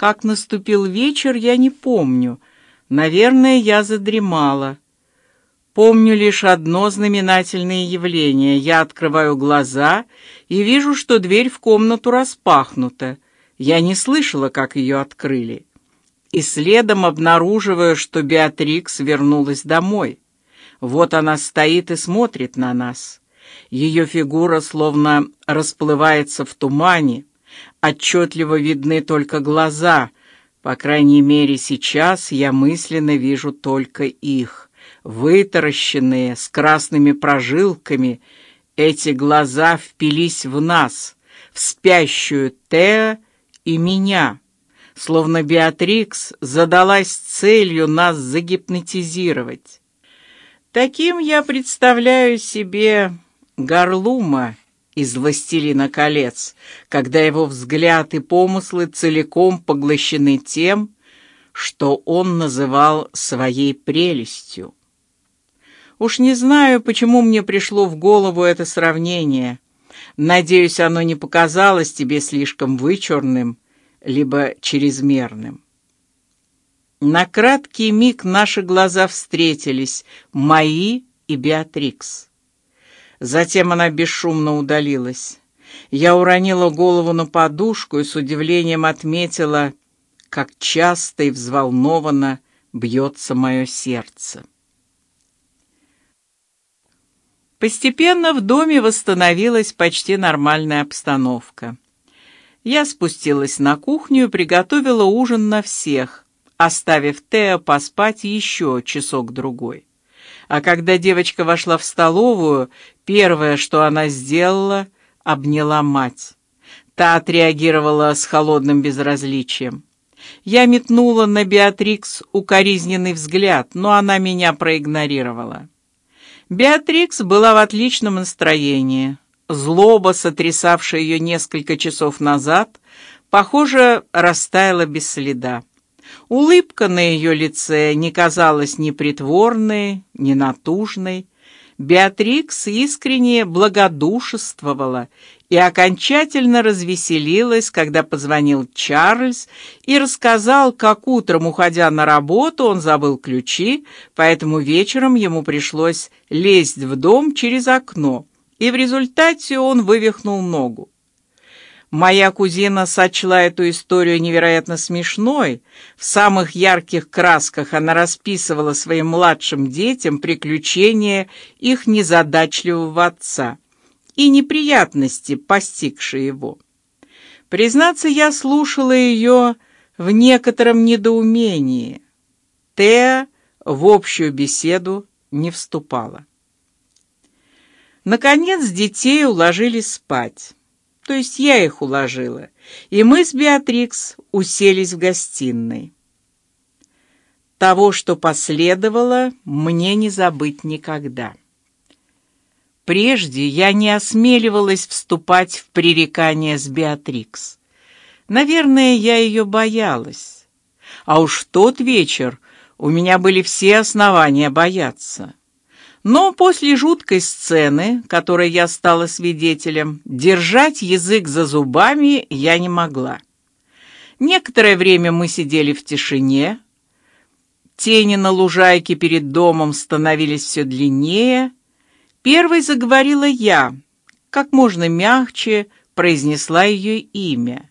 Как наступил вечер, я не помню. Наверное, я задремала. Помню лишь одно знаменательное явление. Я открываю глаза и вижу, что дверь в комнату распахнута. Я не слышала, как ее открыли. И следом обнаруживаю, что Беатрикс вернулась домой. Вот она стоит и смотрит на нас. Ее фигура словно расплывается в тумане. Отчетливо видны только глаза. По крайней мере, сейчас я мысленно вижу только их вытаращенные, с красными прожилками, эти глаза впились в нас, в спящую Теа и меня, словно Беатрикс задалась целью нас загипнотизировать. Таким я представляю себе Гарлума из «Властелина колец», когда его взгляд и помыслы целиком поглощены тем, что он называл своей прелестью. Уж не знаю, почему мне пришло в голову это сравнение. Надеюсь, оно не показалось тебе слишком вычурным, либо чрезмерным. На краткий миг наши глаза встретились, мои и Беатрикс. Затем она бесшумно удалилась. Я уронила голову на подушку и с удивлением отметила, как часто и взволнованно бьется мое сердце. Постепенно в доме восстановилась почти нормальная обстановка. Я спустилась на кухню и приготовила ужин на всех, оставив Тео поспать еще часок-другой. А когда девочка вошла в столовую, первое, что она сделала, обняла мать. Та отреагировала с холодным безразличием. Я метнула на Беатрикс укоризненный взгляд, но она меня проигнорировала. Беатрикс была в отличном настроении. Злоба, сотрясавшая ее несколько часов назад, похоже, растаяла без следа. Улыбка на ее лице не казалась ни притворной, ни натужной. Беатрикс искренне благодушествовала и окончательно развеселилась, когда позвонил Чарльз и рассказал, как утром, уходя на работу, он забыл ключи, поэтому вечером ему пришлось лезть в дом через окно, и в результате он вывихнул ногу. Моя кузина сочла эту историю невероятно смешной. В самых ярких красках она расписывала своим младшим детям приключения их незадачливого отца и неприятности, постигшие его. Признаться, я слушала ее в некотором недоумении. Теа в общую беседу не вступала. Наконец детей уложили спать, то есть я их уложила, и мы с Беатрикс уселись в гостиной. Того, что последовало, мне не забыть никогда. Прежде я не осмеливалась вступать в пререкания с Беатрикс. Наверное, я ее боялась. А уж тот вечер у меня были все основания бояться. Но после жуткой сцены, которой я стала свидетелем, держать язык за зубами я не могла. Некоторое время мы сидели в тишине. Тени на лужайке перед домом становились все длиннее, Первой заговорила я, как можно мягче произнесла ее имя.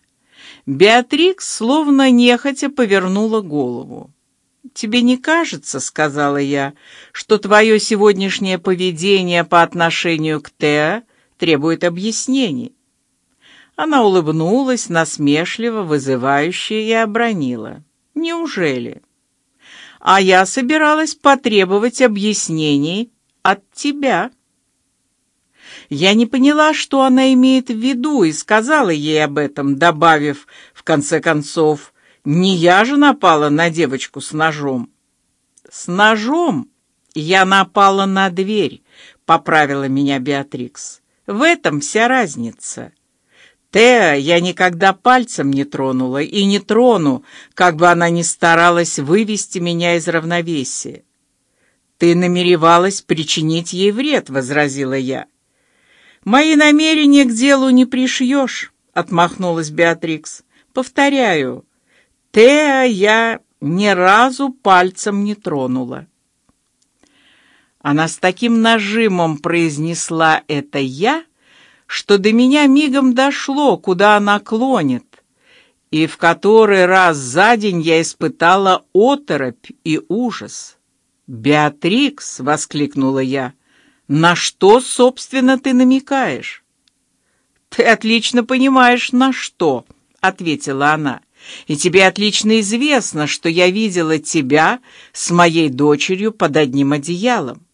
Беатрикс словно нехотя повернула голову. Тебе не кажется, сказала я, что твое сегодняшнее поведение по отношению к Теа требует объяснений? Она улыбнулась насмешливо, вызывающе и обронила: "Неужели? А я собиралась потребовать объяснений от тебя". Я не поняла, что она имеет в виду, и сказала ей об этом, добавив в конце концов: "Не я же напала на девочку с ножом". С ножом я напала на дверь, поправила меня Беатрикс. В этом вся разница. Теа я никогда пальцем не тронула и не трону, как бы она ни старалась вывести меня из равновесия. Ты намеревалась причинить ей вред, возразила я. Мои намерения к делу не пришьешь, отмахнулась Беатрикс. Повторяю, Теа я ни разу пальцем не тронула. Она с таким нажимом произнесла это я, что до меня мигом дошло, куда она клонит, и в который раз за день я испытала оторопь и ужас. Беатрикс, воскликнула я, на что, собственно, ты намекаешь? Ты отлично понимаешь, на что, ответила она. И тебе отлично известно, что я видела тебя с моей дочерью под одним одеялом.